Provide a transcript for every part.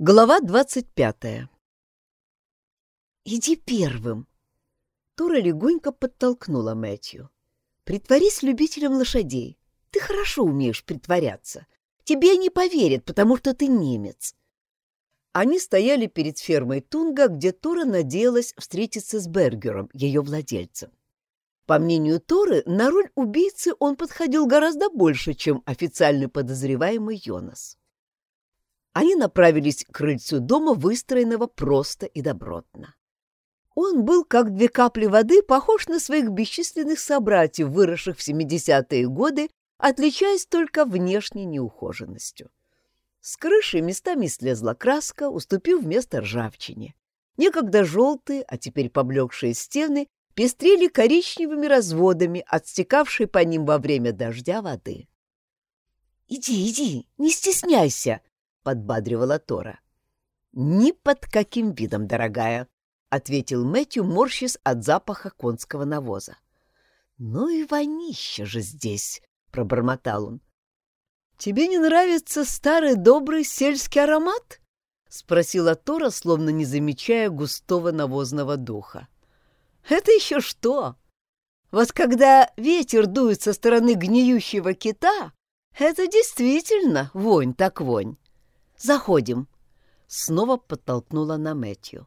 Глава двадцать пятая «Иди первым!» Тора легонько подтолкнула Мэтью. «Притворись любителем лошадей. Ты хорошо умеешь притворяться. Тебе не поверят, потому что ты немец». Они стояли перед фермой Тунга, где Тора надеялась встретиться с Бергером, ее владельцем. По мнению Торы, на роль убийцы он подходил гораздо больше, чем официально подозреваемый Йонас. Они направились к крыльцу дома, выстроенного просто и добротно. Он был, как две капли воды, похож на своих бесчисленных собратьев, выросших в 70-е годы, отличаясь только внешней неухоженностью. С крыши местами слезла краска, уступив место ржавчине. Некогда желтые, а теперь поблекшие стены пестрели коричневыми разводами, отстекавшей по ним во время дождя воды. «Иди, иди, не стесняйся!» Подбадривала Тора. «Ни под каким видом, дорогая», — ответил Мэтью, морщис от запаха конского навоза. «Ну и вонище же здесь», — пробормотал он. «Тебе не нравится старый добрый сельский аромат?» — спросила Тора, словно не замечая густого навозного духа. «Это еще что? Вот когда ветер дует со стороны гниющего кита, это действительно вонь так вонь. Заходим. Снова подтолкнула на Мэтью.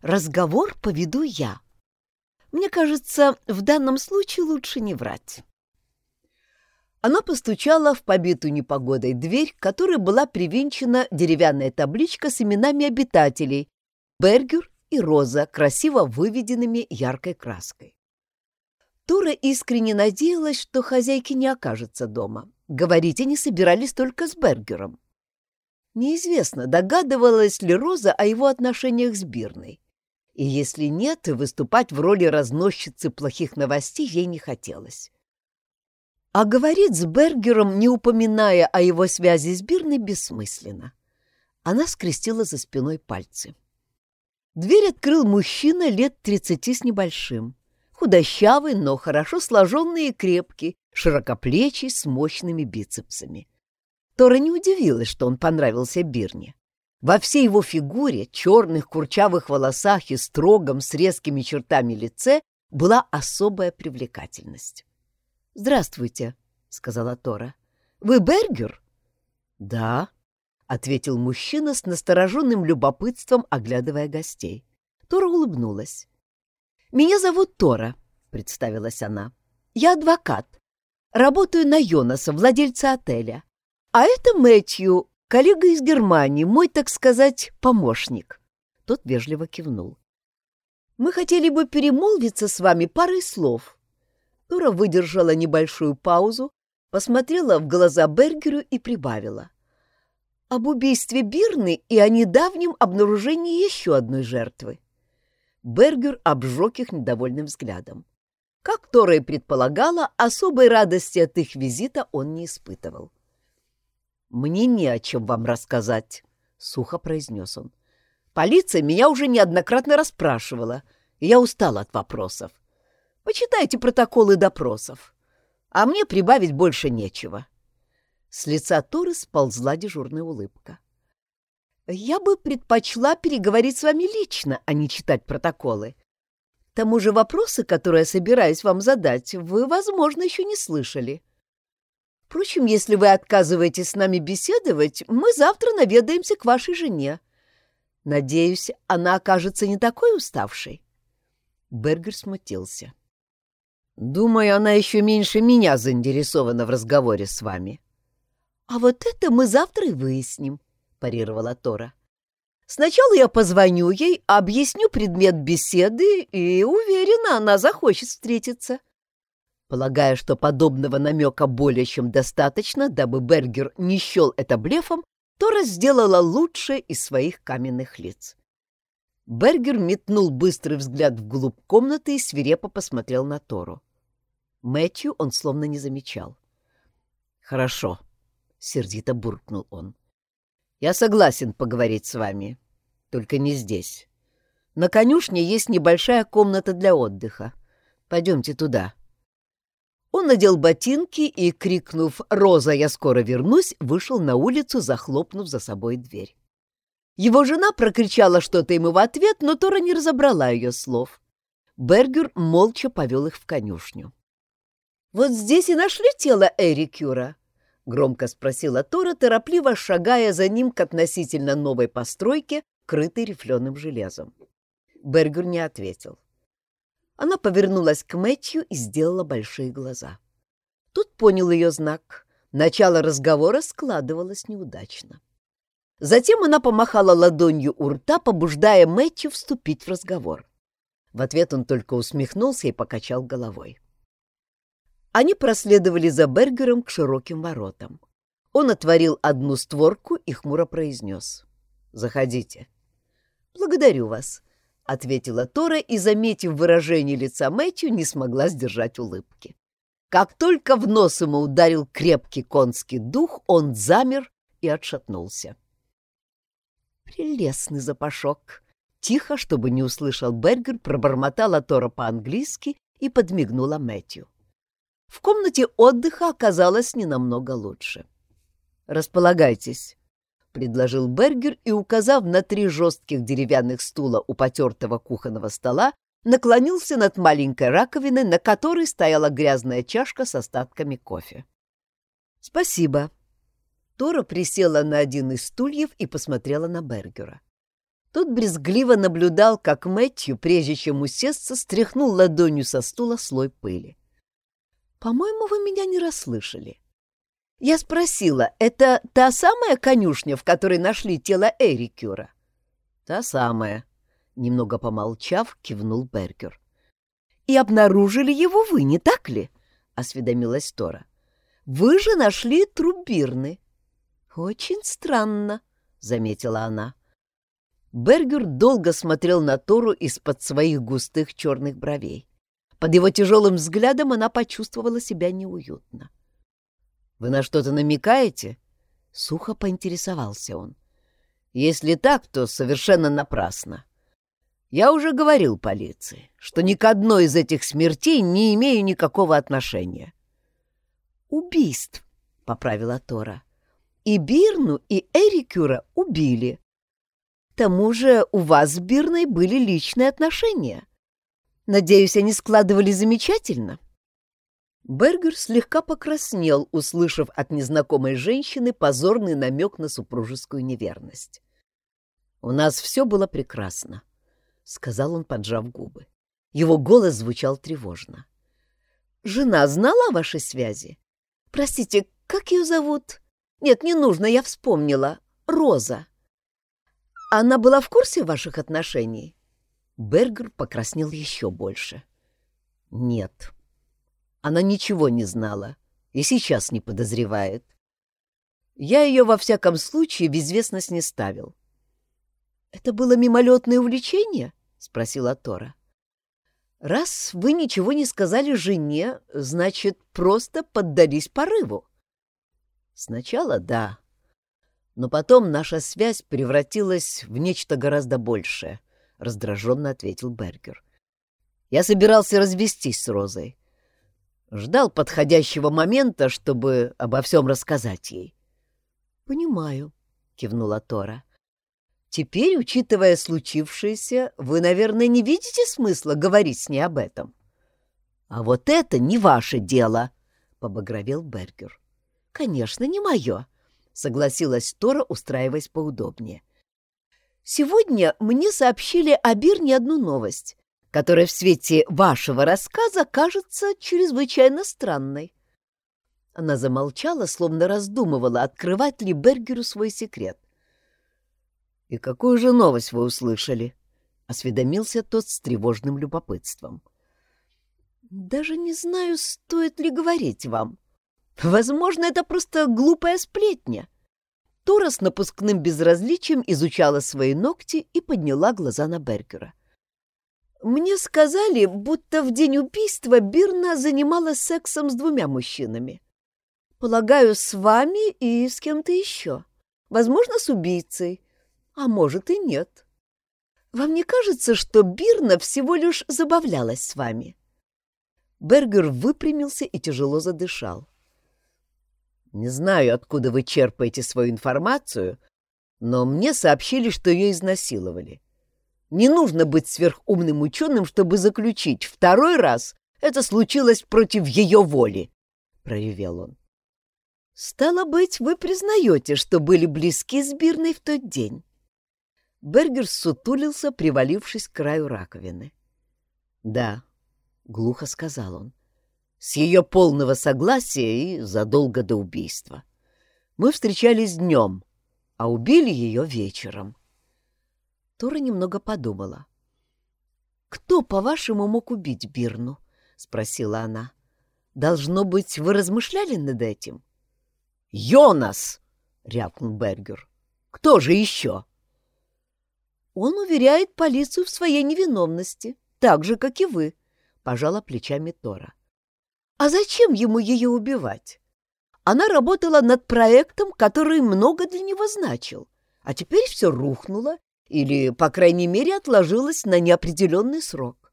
Разговор поведу я. Мне кажется, в данном случае лучше не врать. Она постучала в побитую непогодой дверь, которой была привинчена деревянная табличка с именами обитателей Бергер и Роза, красиво выведенными яркой краской. Тура искренне надеялась, что хозяйки не окажется дома. Говорить они собирались только с Бергером. Неизвестно, догадывалась ли Роза о его отношениях с Бирной. И если нет, выступать в роли разносчицы плохих новостей ей не хотелось. А говорить с Бергером, не упоминая о его связи с Бирной, бессмысленно. Она скрестила за спиной пальцы. Дверь открыл мужчина лет тридцати с небольшим. Худощавый, но хорошо сложенный и крепкий, широкоплечий, с мощными бицепсами. Тора не удивилась, что он понравился Бирне. Во всей его фигуре, черных курчавых волосах и строгом с резкими чертами лице была особая привлекательность. «Здравствуйте», — сказала Тора. «Вы Бергер?» «Да», — ответил мужчина с настороженным любопытством, оглядывая гостей. Тора улыбнулась. «Меня зовут Тора», — представилась она. «Я адвокат. Работаю на Йонаса, владельца отеля. А это Мэтью, коллега из Германии, мой, так сказать, помощник. Тот вежливо кивнул. Мы хотели бы перемолвиться с вами парой слов. Тора выдержала небольшую паузу, посмотрела в глаза Бергеру и прибавила. Об убийстве Бирны и о недавнем обнаружении еще одной жертвы. Бергер обжег их недовольным взглядом. Как Тора и предполагала, особой радости от их визита он не испытывал. «Мне не о чем вам рассказать», — сухо произнес он. «Полиция меня уже неоднократно расспрашивала, и я устал от вопросов. Почитайте протоколы допросов, а мне прибавить больше нечего». С лица Торы сползла дежурная улыбка. «Я бы предпочла переговорить с вами лично, а не читать протоколы. К тому же вопросы, которые я собираюсь вам задать, вы, возможно, еще не слышали». Впрочем, если вы отказываетесь с нами беседовать, мы завтра наведаемся к вашей жене. Надеюсь, она окажется не такой уставшей. Бергер смутился. Думаю, она еще меньше меня заинтересована в разговоре с вами. А вот это мы завтра и выясним, парировала Тора. Сначала я позвоню ей, объясню предмет беседы, и уверена, она захочет встретиться. Полагая, что подобного намека более чем достаточно, дабы Бергер не счел это блефом, Тора сделала лучшее из своих каменных лиц. Бергер метнул быстрый взгляд вглубь комнаты и свирепо посмотрел на Тору. Мэтью он словно не замечал. «Хорошо», — сердито буркнул он. «Я согласен поговорить с вами, только не здесь. На конюшне есть небольшая комната для отдыха. Пойдемте туда». Он надел ботинки и, крикнув «Роза, я скоро вернусь», вышел на улицу, захлопнув за собой дверь. Его жена прокричала что-то ему в ответ, но Тора не разобрала ее слов. Бергер молча повел их в конюшню. «Вот здесь и нашли тело Эрикюра?» — громко спросила Тора, торопливо шагая за ним к относительно новой постройке, крытой рифленым железом. Бергер не ответил. Она повернулась к Мэтью и сделала большие глаза. Тут понял ее знак. Начало разговора складывалось неудачно. Затем она помахала ладонью у рта, побуждая Мэтью вступить в разговор. В ответ он только усмехнулся и покачал головой. Они проследовали за Бергером к широким воротам. Он отворил одну створку и хмуро произнес. «Заходите». «Благодарю вас», — ответила Тора и, заметив выражение лица Мэтью, не смогла сдержать улыбки. Как только в нос ему ударил крепкий конский дух, он замер и отшатнулся. «Прелестный запашок!» Тихо, чтобы не услышал Бергер, пробормотала Тора по-английски и подмигнула Мэтью. В комнате отдыха оказалось не намного лучше. «Располагайтесь», — предложил Бергер и, указав на три жестких деревянных стула у потертого кухонного стола, наклонился над маленькой раковиной, на которой стояла грязная чашка с остатками кофе. «Спасибо». Тора присела на один из стульев и посмотрела на Бергера. Тот брезгливо наблюдал, как Мэтью, прежде чем усесться, стряхнул ладонью со стула слой пыли. «По-моему, вы меня не расслышали. Я спросила, это та самая конюшня, в которой нашли тело Эрикюра?» «Та самая», — немного помолчав, кивнул Бергер. «И обнаружили его вы, не так ли?» — осведомилась Тора. «Вы же нашли труп Бирны». «Очень странно», — заметила она. Бергер долго смотрел на Тору из-под своих густых черных бровей. Под его тяжелым взглядом она почувствовала себя неуютно. «Вы на что-то намекаете?» — сухо поинтересовался он. «Если так, то совершенно напрасно. Я уже говорил полиции, что ни к одной из этих смертей не имею никакого отношения». «Убийств», — поправила Тора. «И Бирну, и Эрикюра убили тому же у вас с Бирной были личные отношения. Надеюсь, они складывали замечательно?» Бергер слегка покраснел, услышав от незнакомой женщины позорный намек на супружескую неверность. «У нас все было прекрасно», — сказал он, поджав губы. Его голос звучал тревожно. «Жена знала о вашей связи? Простите, как ее зовут? Нет, не нужно, я вспомнила. Роза. Она была в курсе ваших отношений? Бергер покраснел еще больше. Нет. Она ничего не знала и сейчас не подозревает. Я ее, во всяком случае, в известность не ставил. «Это было мимолетное увлечение?» — спросила Тора. «Раз вы ничего не сказали жене, значит, просто поддались порыву». «Сначала да», но потом наша связь превратилась в нечто гораздо большее, — раздраженно ответил Бергер. Я собирался развестись с Розой. Ждал подходящего момента, чтобы обо всем рассказать ей. — Понимаю, — кивнула Тора. — Теперь, учитывая случившееся, вы, наверное, не видите смысла говорить с ней об этом. — А вот это не ваше дело, — побагровел Бергер. — Конечно, не мое, согласилась Тора, устраиваясь поудобнее. Сегодня мне сообщили о Бирне одну новость, которая в свете вашего рассказа кажется чрезвычайно странной. Она замолчала, словно раздумывала, открывать ли Бергеру свой секрет. «И какую же новость вы услышали?» — осведомился тот с тревожным любопытством. «Даже не знаю, стоит ли говорить вам», Возможно, это просто глупая сплетня. Тора с напускным безразличием изучала свои ногти и подняла глаза на Бергера. «Мне сказали, будто в день убийства Бирна занималась сексом с двумя мужчинами. Полагаю, с вами и с кем-то еще. Возможно, с убийцей, а может и нет. Вам не кажется, что Бирна всего лишь забавлялась с вами?» Бергер выпрямился и тяжело задышал. Не знаю, откуда вы черпаете свою информацию, Но мне сообщили, что ее изнасиловали. Не нужно быть сверхумным ученым, чтобы заключить. Второй раз это случилось против ее воли, — проревел он. Стало быть, вы признаете, что были близки с Бирной в тот день. Бергер сутулился, привалившись к краю раковины. «Да», — глухо сказал он, — «с ее полного согласия и задолго до убийства. Мы встречались днем, а убили ее вечером». Тора немного подумала. «Кто, по-вашему, мог убить Бирну?» — спросила она. «Должно быть, вы размышляли над этим?» «Йонас!» — рявкнул Бергер. «Кто же еще?» «Он уверяет полицию в своей невиновности, так же, как и вы», — пожала плечами Тора. «А зачем ему ее убивать? Она работала над проектом, который много для него значил, а теперь все рухнуло или, по крайней мере, отложилось на неопределенный срок.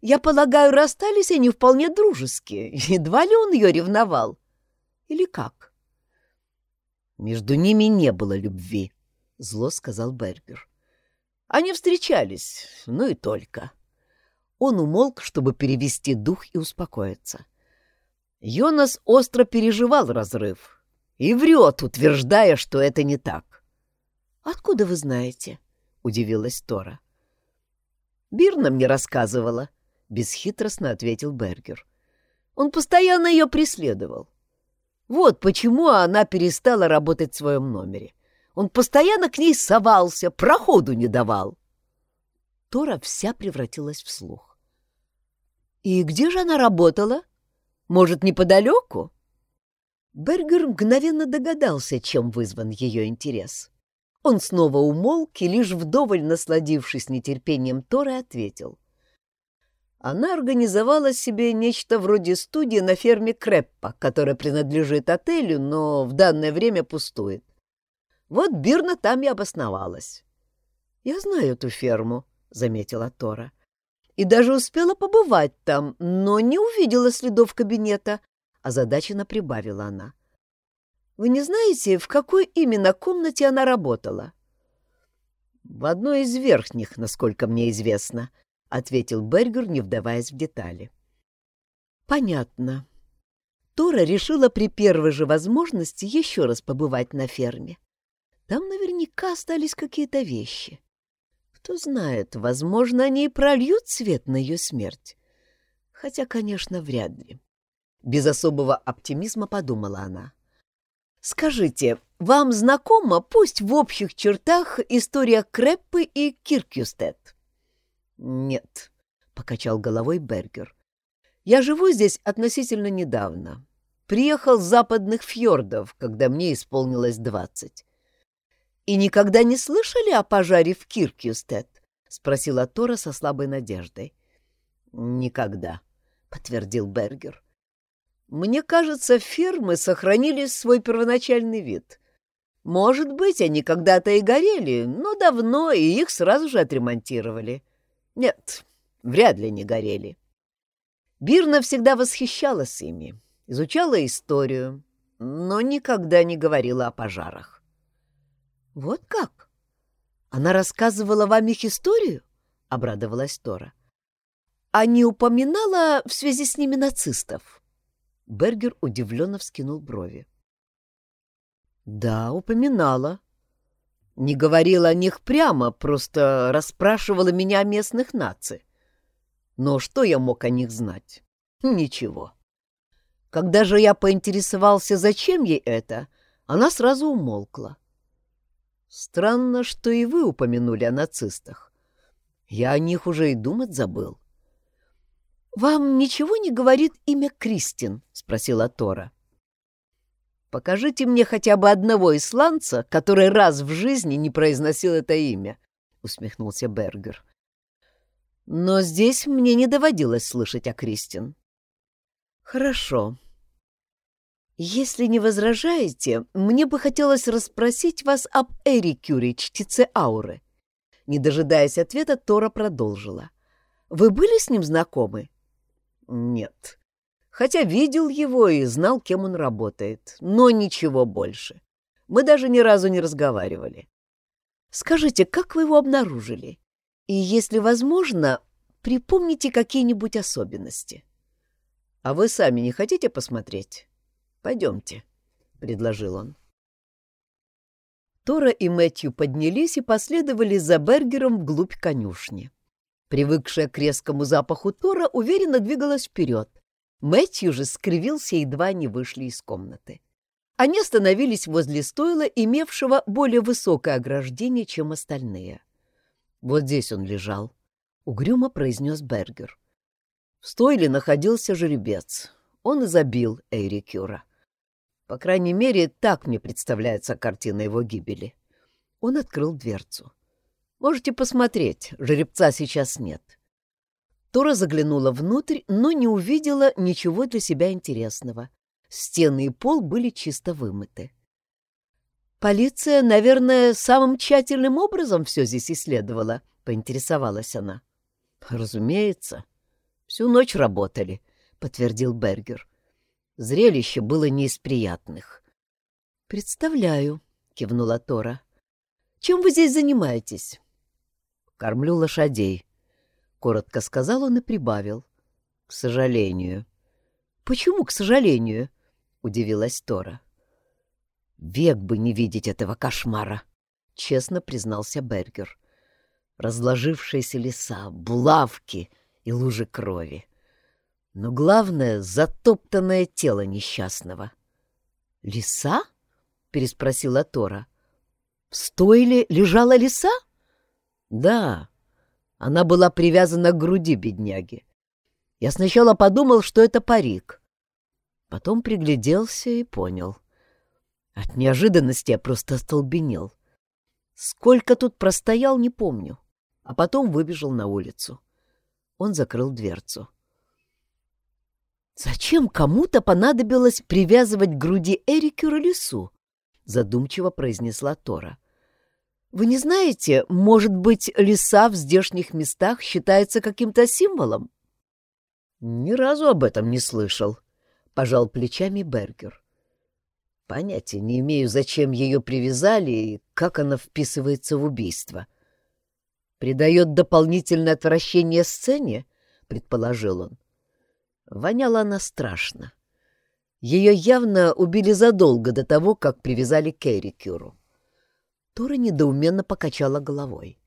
Я полагаю, расстались они вполне дружески. Едва ли он ее ревновал. Или как? Между ними не было любви, — зло сказал Бергер. Они встречались, ну и только. Он умолк, чтобы перевести дух и успокоиться. Йонас остро переживал разрыв и врет, утверждая, что это не так. «Откуда вы знаете?» — удивилась Тора. «Бирна мне рассказывала», — бесхитростно ответил Бергер. «Он постоянно ее преследовал. Вот почему она перестала работать в своем номере. Он постоянно к ней совался, проходу не давал. Тора вся превратилась в слух. «И где же она работала? Может, неподалеку?» Бергер мгновенно догадался, чем вызван ее интерес. Он снова умолк и, лишь вдоволь насладившись нетерпением Торы, ответил. Она организовала себе нечто вроде студии на ферме Креппа, которая принадлежит отелю, но в данное время пустует. Вот Бирна там и обосновалась. — Я знаю эту ферму, — заметила Тора. — И даже успела побывать там, но не увидела следов кабинета, — озадаченно прибавила она. — Вы не знаете, в какой именно комнате она работала? — В одной из верхних, насколько мне известно, — ответил Бергер, не вдаваясь в детали. — Понятно. Тора решила при первой же возможности еще раз побывать на ферме. Там наверняка остались какие-то вещи. Кто знает, возможно, они и прольют свет на ее смерть. Хотя, конечно, вряд ли. Без особого оптимизма подумала она. «Скажите, вам знакома, пусть в общих чертах, история Креппы и Киркюстед?» «Нет», — покачал головой Бергер. «Я живу здесь относительно недавно. Приехал с западных фьордов, когда мне исполнилось двадцать. «И никогда не слышали о пожаре в Киркьюстед?» — спросила Тора со слабой надеждой. «Никогда», — подтвердил Бергер. «Мне кажется, фермы сохранили свой первоначальный вид. Может быть, они когда-то и горели, но давно, и их сразу же отремонтировали. Нет, вряд ли не горели. Бирна всегда восхищалась ими, изучала историю, но никогда не говорила о пожарах. «Вот как? Она рассказывала вам их историю?» — обрадовалась Тора. «А не упоминала в связи с ними нацистов?» Бергер удивленно вскинул брови. «Да, упоминала. Не говорила о них прямо, просто расспрашивала меня о местных наци. Но что я мог о них знать? Ничего. Когда же я поинтересовался, зачем ей это, она сразу умолкла. Странно, что и вы упомянули о нацистах. Я о них уже и думать забыл. — Вам ничего не говорит имя Кристин? — спросила Тора. — Покажите мне хотя бы одного исландца, который раз в жизни не произносил это имя, — усмехнулся Бергер. — Но здесь мне не доводилось слышать о Кристин. — Хорошо, «Если не возражаете, мне бы хотелось расспросить вас об Эрикюре, чтеце ауры». Не дожидаясь ответа, Тора продолжила. «Вы были с ним знакомы?» «Нет. Хотя видел его и знал, кем он работает, но ничего больше. Мы даже ни разу не разговаривали. Скажите, как вы его обнаружили? И, если возможно, припомните какие-нибудь особенности. — А вы сами не хотите посмотреть? Пойдемте, — предложил он. Тора и Мэтью поднялись и последовали за Бергером вглубь конюшни. Привыкшая к резкому запаху Тора уверенно двигалась вперед. Мэтью же скривился, едва не вышли из комнаты. Они остановились возле стойла, имевшего более высокое ограждение, чем остальные. Вот здесь он лежал, — угрюмо произнес Бергер. В стойле находился жеребец. Он и забил. По крайней мере, так мне представляется картина его гибели. Он открыл дверцу. Можете посмотреть, жеребца сейчас нет. Тора заглянула внутрь, но не увидела ничего для себя интересного. Стены и пол были чисто вымыты. «Полиция, наверное, самым тщательным образом все здесь исследовала», — поинтересовалась она. «Разумеется. Всю ночь работали», — подтвердил Бергер. Зрелище было не из приятных. «Представляю», — кивнула Тора. «Чем вы здесь занимаетесь?» Кормлю лошадей. Коротко сказал он и прибавил. К сожалению. Почему к сожалению? Удивилась Тора. Век бы не видеть этого кошмара, честно признался Бергер. Разложившиеся леса, булавки и лужи крови. Но главное — затоптанное тело несчастного. «Лиса?» — переспросила Тора. «В стойле лежала лиса?» Да, она была привязана к груди бедняги. Я сначала подумал, что это парик. Потом пригляделся и понял. От неожиданности я просто остолбенел. Сколько тут простоял, не помню. А потом выбежал на улицу. Он закрыл дверцу. «Зачем кому-то понадобилось привязывать к груди Эрикюра лису?» — задумчиво произнесла Тора. — вы не знаете, может быть, леса в здешних местах считается каким-то символом? Ни разу об этом не слышал, пожал плечами Бергер. Понятия не имею, зачем ее привязали и как она вписывается в убийство. Придает дополнительное отвращение сцене, предположил он. Воняла она страшно. Ее явно убили задолго до того, как привязали к Эрикюру. Тора недоуменно покачала головой.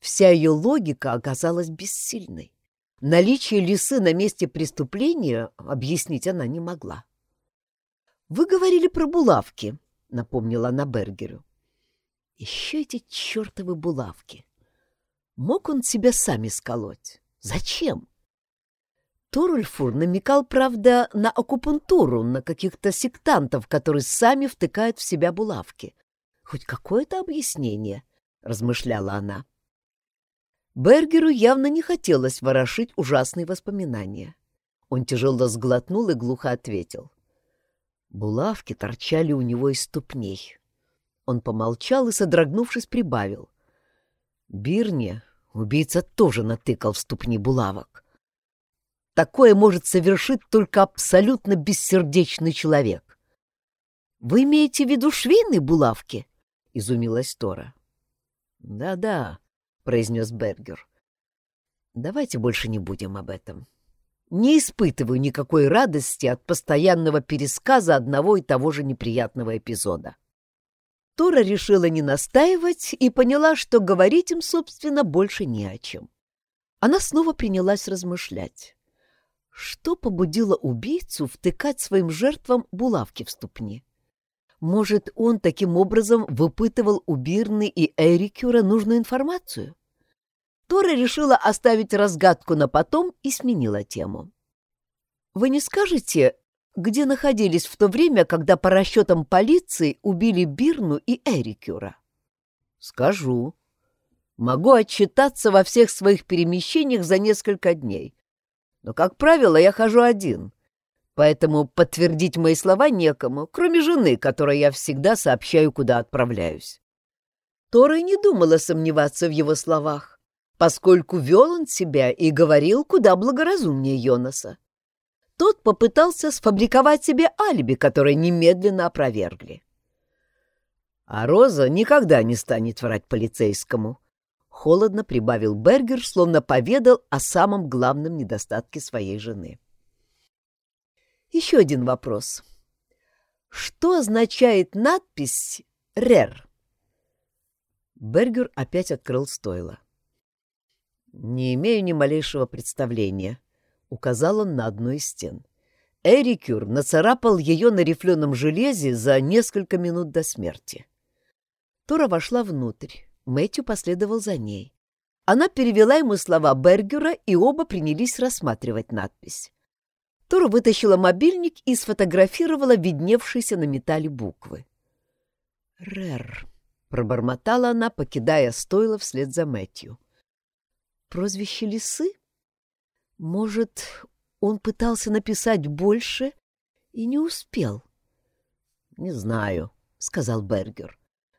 Вся ее логика оказалась бессильной. Наличие лисы на месте преступления объяснить она не могла. «Вы говорили про булавки», — напомнила она Бергеру. «Еще эти чертовы булавки! Мог он себя сами сколоть? Зачем?» Торульфур намекал, правда, на акупунктуру, на каких-то сектантов, которые сами втыкают в себя булавки. Хоть какое-то объяснение, — размышляла она. Бергеру явно не хотелось ворошить ужасные воспоминания. Он тяжело сглотнул и глухо ответил. Булавки торчали у него из ступней. Он помолчал и, содрогнувшись, прибавил. Бирне убийца тоже натыкал в ступни булавок. Такое может совершить только абсолютно бессердечный человек. Вы имеете в виду швейные булавки? — изумилась Тора. «Да-да», — произнес Бергер. «Давайте больше не будем об этом. Не испытываю никакой радости от постоянного пересказа одного и того же неприятного эпизода». Тора решила не настаивать и поняла, что говорить им, собственно, больше не о чем. Она снова принялась размышлять. Что побудило убийцу втыкать своим жертвам булавки в ступни? Может, он таким образом выпытывал у Бирны и Эрикюра нужную информацию? Тора решила оставить разгадку на потом и сменила тему. «Вы не скажете, где находились в то время, когда по расчетам полиции убили Бирну и Эрикюра?» «Скажу. Могу отчитаться во всех своих перемещениях за несколько дней. Но, как правило, я хожу один, Поэтому подтвердить мои слова некому, кроме жены, которой я всегда сообщаю, куда отправляюсь. Тора и не думала сомневаться в его словах, поскольку вел он себя и говорил куда благоразумнее Йонаса. Тот попытался сфабриковать себе алиби, которое немедленно опровергли. А Роза никогда не станет врать полицейскому. Холодно прибавил Бергер, словно поведал о самом главном недостатке своей жены. Еще один вопрос. Что означает надпись «РЕР»? Бергер опять открыл стойло. «Не имею ни малейшего представления», — указал он на одну из стен. Эрикюр нацарапал ее на рифленом железе за несколько минут до смерти. Тора вошла внутрь, Мэтью последовал за ней. Она перевела ему слова Бергера, и оба принялись рассматривать надпись. Тора вытащила мобильник и сфотографировала видневшиеся на металле буквы. «Рэр», — пробормотала она, покидая стойло вслед за Мэтью. «Прозвище Лисы? Может, он пытался написать больше и не успел?» «Не знаю», — сказал Бергер.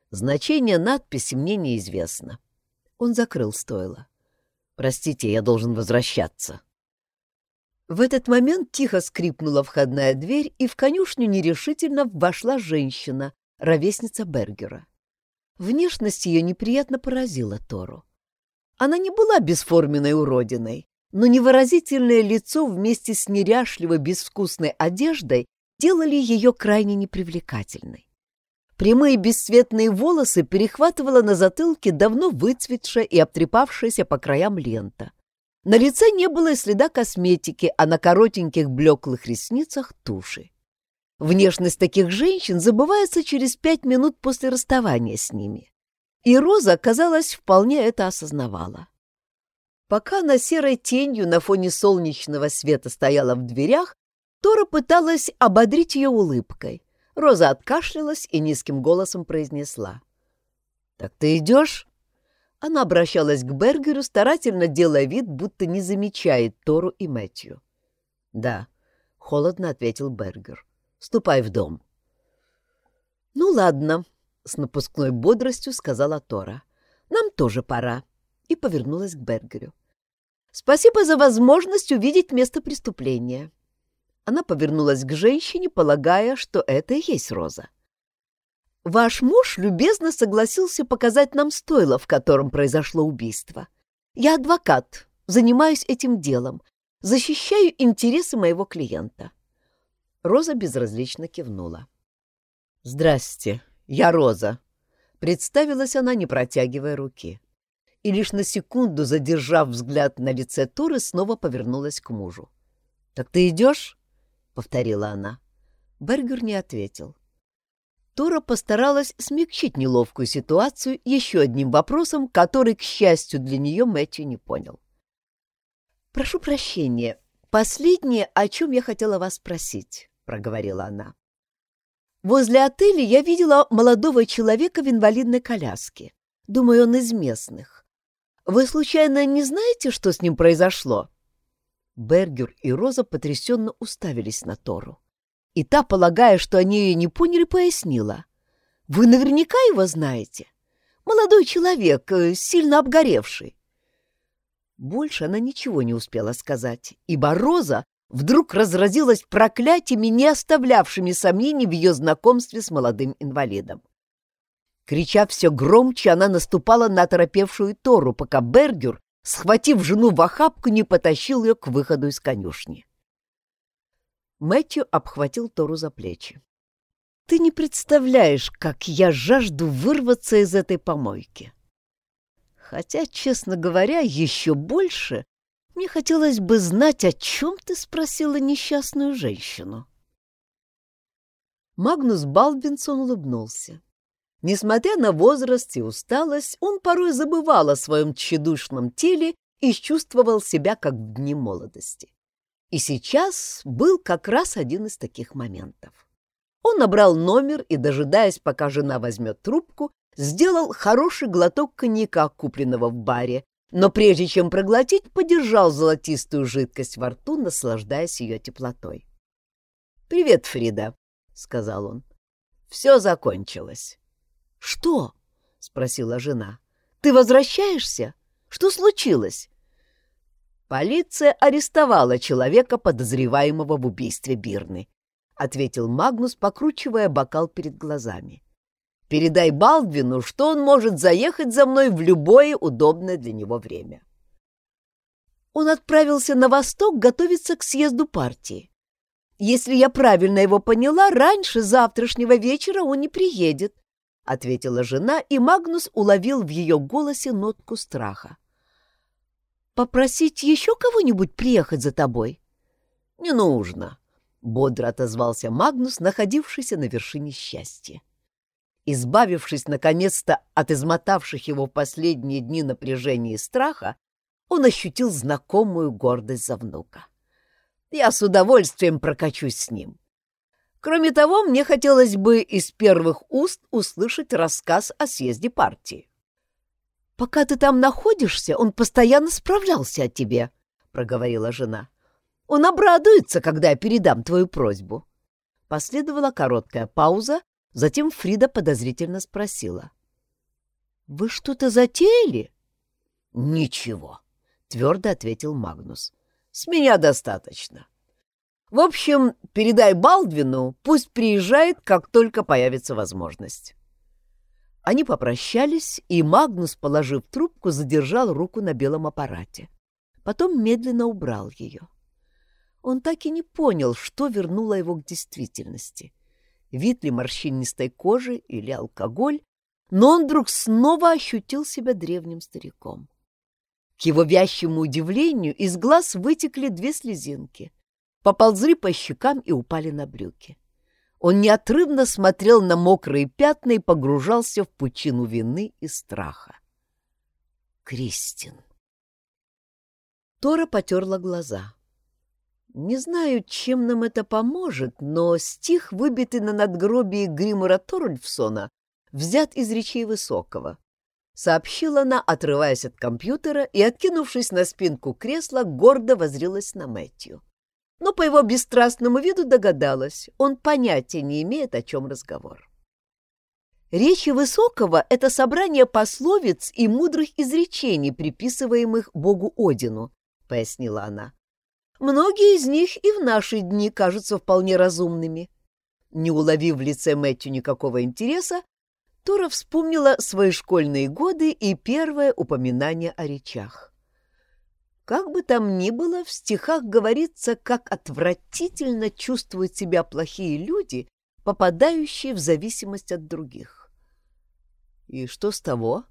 «Значение надписи мне неизвестно». Он закрыл стойло. «Простите, я должен возвращаться». В этот момент тихо скрипнула входная дверь, и в конюшню нерешительно вошла женщина, ровесница Бергера. Внешность ее неприятно поразила Тору. Она не была бесформенной уродиной, но невыразительное лицо вместе с неряшливой безвкусной одеждой делали ее крайне непривлекательной. Прямые бесцветные волосы перехватывала на затылке давно выцветшая и обтрепавшаяся по краям лента. На лице не было и следа косметики, а на коротеньких блеклых ресницах туши. Внешность таких женщин забывается через пять минут после расставания с ними. И Роза, казалось, вполне это осознавала. Пока она серой тенью на фоне солнечного света стояла в дверях, Тора пыталась ободрить ее улыбкой. Роза откашлялась и низким голосом произнесла. «Так ты идешь?» Она обращалась к Бергеру, старательно делая вид, будто не замечает Тору и Мэтью. «Да», — холодно ответил Бергер. «Ступай в дом». «Ну ладно», — с напускной бодростью сказала Тора. «Нам тоже пора», — и повернулась к Бергеру. «Спасибо за возможность увидеть место преступления». Она повернулась к женщине, полагая, что это и есть Роза. Ваш муж любезно согласился показать нам стойло, в котором произошло убийство. Я адвокат, занимаюсь этим делом, защищаю интересы моего клиента. Роза безразлично кивнула. «Здрасте, я Роза», — представилась она, не протягивая руки. И лишь на секунду, задержав взгляд на лице Туры, снова повернулась к мужу. «Так ты идешь?» — повторила она. Бергер не ответил. Тора постаралась смягчить неловкую ситуацию еще одним вопросом, который, к счастью для нее, Мэтью не понял. «Прошу прощения, последнее, о чем я хотела вас спросить», — проговорила она. «Возле отеля я видела молодого человека в инвалидной коляске. Думаю, он из местных. Вы, случайно, не знаете, что с ним произошло?» Бергер и Роза потрясенно уставились на Тору. И та, полагая, что они ее не поняли, пояснила. «Вы наверняка его знаете? Молодой человек, э, сильно обгоревший». Больше она ничего не успела сказать, ибо Роза вдруг разразилась проклятиями, не оставлявшими сомнений в ее знакомстве с молодым инвалидом. Крича все громче, она наступала на торопевшую Тору, пока Бергер, схватив жену в охапку, не потащил ее к выходу из конюшни. Мэтью обхватил Тору за плечи. «Ты не представляешь, как я жажду вырваться из этой помойки. Хотя, честно говоря, еще больше мне хотелось бы знать, о чем ты спросила несчастную женщину». Магнус Балбинсон улыбнулся. Несмотря на возраст и усталость, он порой забывал о своем тщедушном теле и чувствовал себя как в дни молодости. И сейчас был как раз один из таких моментов. Он набрал номер и, дожидаясь, пока жена возьмет трубку, сделал хороший глоток коньяка, купленного в баре, но прежде чем проглотить, подержал золотистую жидкость во рту, наслаждаясь ее теплотой. «Привет, Фрида», — сказал он. «Все закончилось». «Что?» — спросила жена. «Ты возвращаешься? Что случилось?» «Полиция арестовала человека, подозреваемого в убийстве Бирны», — ответил Магнус, покручивая бокал перед глазами. Передай Балдвину, что он может заехать за мной в любое удобное для него время. Он отправился на восток готовиться к съезду партии. Если я правильно его поняла, раньше завтрашнего вечера он не приедет, — ответила жена, и Магнус уловил в ее голосе нотку страха. «Попросить еще кого-нибудь приехать за тобой?» «Не нужно», — бодро отозвался Магнус, находившийся на вершине счастья. Избавившись, наконец-то, от измотавших его последние дни напряжения и страха, он ощутил знакомую гордость за внука. «Я с удовольствием прокачусь с ним. Кроме того, мне хотелось бы из первых уст услышать рассказ о съезде партии». «Пока ты там находишься, он постоянно справлялся о тебе», — проговорила жена. «Он обрадуется, когда я передам твою просьбу». Последовала короткая пауза, Затем Фрида подозрительно спросила. «Вы что-то затеяли?» «Ничего», — твердо ответил Магнус. «С меня достаточно. В общем, передай Балдвину, пусть приезжает, как только появится возможность». Они попрощались, и Магнус, положив трубку, задержал руку на белом аппарате. Потом медленно убрал ее. Он так и не понял, что вернуло его к действительности вид ли морщинистой кожи или алкоголь, но он вдруг снова ощутил себя древним стариком. К его вящему удивлению из глаз вытекли две слезинки, поползли по щекам и упали на брюки. Он неотрывно смотрел на мокрые пятна и погружался в пучину вины и страха. Кристин. Тора потерла глаза. Не знаю, чем нам это поможет, но стих, выбитый на надгробии Гримора Торульфсона, взят из речей Высокого. Сообщила она, отрываясь от компьютера и, откинувшись на спинку кресла, гордо возрилась на Мэтью. Но по его бесстрастному виду догадалась, он понятия не имеет, о чем разговор. Речи Высокого — это собрание пословиц и мудрых изречений, приписываемых богу Одину, — пояснила она. Многие из них и в наши дни кажутся вполне разумными. Не уловив в лице Мэтью никакого интереса, Тора вспомнила свои школьные годы и первое упоминание о речах. Как бы там ни было, в стихах говорится, как отвратительно чувствуют себя плохие люди, попадающие в зависимость от других. «И что с того?»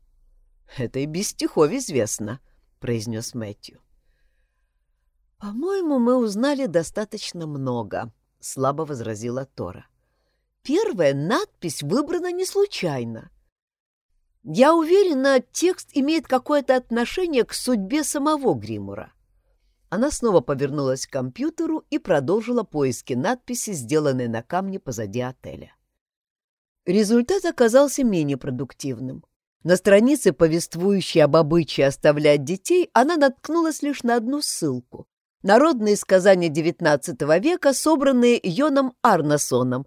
«Это и без стихов известно», — произнес Мэтью. «По-моему, мы узнали достаточно много», — слабо возразила Тора. «Первая надпись выбрана не случайно. Я уверена, текст имеет какое-то отношение к судьбе самого Гримура». Она снова повернулась к компьютеру и продолжила поиски надписи, сделанной на камне позади отеля. Результат оказался менее продуктивным. На странице, повествующей об обычае оставлять детей, она наткнулась лишь на одну ссылку Народные сказания XIX века, собранные Йоном Арнасоном.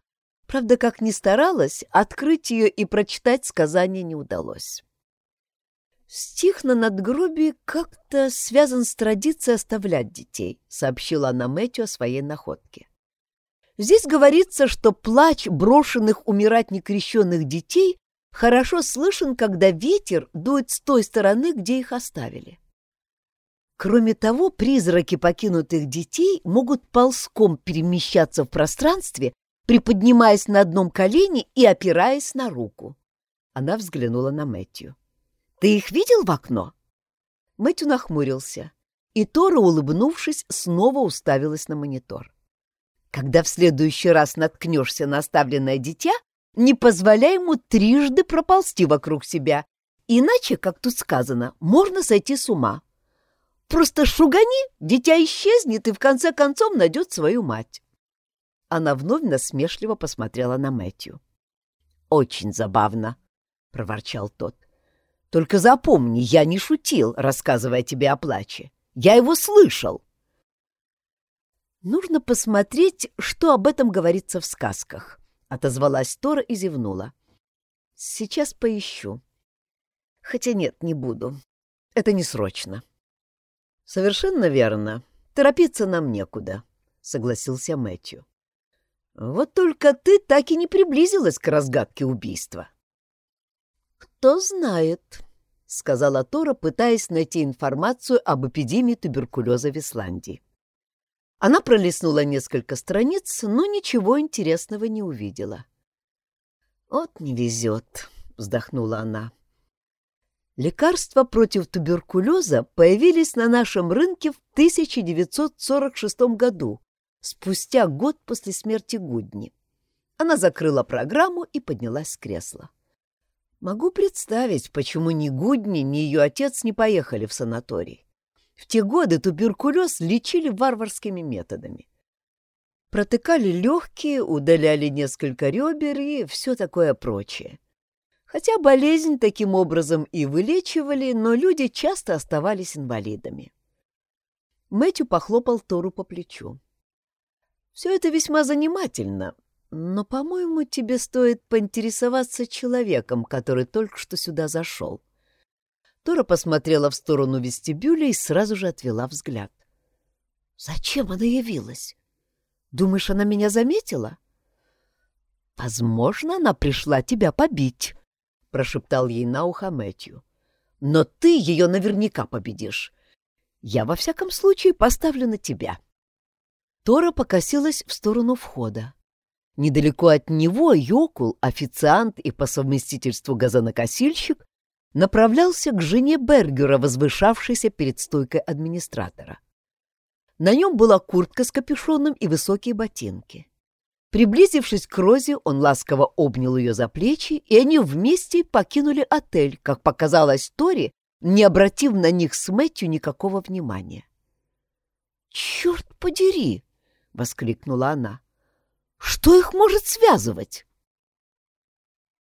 Правда, как ни старалась, открыть ее и прочитать сказание не удалось. «Стих на надгробии как-то связан с традицией оставлять детей», — сообщила она Мэтью о своей находке. «Здесь говорится, что плач брошенных умирать некрещенных детей хорошо слышен, когда ветер дует с той стороны, где их оставили. Кроме того, призраки покинутых детей могут ползком перемещаться в пространстве, приподнимаясь на одном колене и опираясь на руку. Она взглянула на Мэтью. «Ты их видел в окно?» Мэтью нахмурился, и Тора, улыбнувшись, снова уставилась на монитор. «Когда в следующий раз наткнешься на оставленное дитя, не позволяй ему трижды проползти вокруг себя, иначе, как тут сказано, можно сойти с ума». Просто шугани, дитя исчезнет и в конце концов найдет свою мать. Она вновь насмешливо посмотрела на Мэтью. «Очень забавно», — проворчал тот. «Только запомни, я не шутил, рассказывая тебе о плаче. Я его слышал». «Нужно посмотреть, что об этом говорится в сказках», — отозвалась Тора и зевнула. «Сейчас поищу. Хотя нет, не буду. Это не срочно». «Совершенно верно. Торопиться нам некуда», — согласился Мэтью. «Вот только ты так и не приблизилась к разгадке убийства». кто знает», — сказала Тора, пытаясь найти информацию об эпидемии туберкулеза в Исландии. Она пролистнула несколько страниц, но ничего интересного не увидела. «Вот не везет», — вздохнула она. Лекарства против туберкулеза появились на нашем рынке в 1946 году, спустя год после смерти Гудни. Она закрыла программу и поднялась с кресла. Могу представить, почему ни Гудни, ни ее отец не поехали в санаторий. В те годы туберкулез лечили варварскими методами. Протыкали легкие, удаляли несколько ребер и все такое прочее. Хотя болезнь таким образом и вылечивали, но люди часто оставались инвалидами. Мэтью похлопал Тору по плечу. «Все это весьма занимательно, но, по-моему, тебе стоит поинтересоваться человеком, который только что сюда зашел». Тора посмотрела в сторону вестибюля и сразу же отвела взгляд. «Зачем она явилась? Думаешь, она меня заметила?» «Возможно, она пришла тебя побить», — прошептал ей на ухо Мэтью. «Но ты ее наверняка победишь. Я, во всяком случае, поставлю на тебя». Тора покосилась в сторону входа. Недалеко от него Йокул, официант и по совместительству газонокосильщик, направлялся к жене Бергера, возвышавшейся перед стойкой администратора. На нем была куртка с капюшоном и высокие ботинки. Приблизившись к Розе, он ласково обнял ее за плечи, и они вместе покинули отель, как показалось Тори, не обратив на них с Мэтью никакого внимания. «Черт подери!» — воскликнула она. «Что их может связывать?»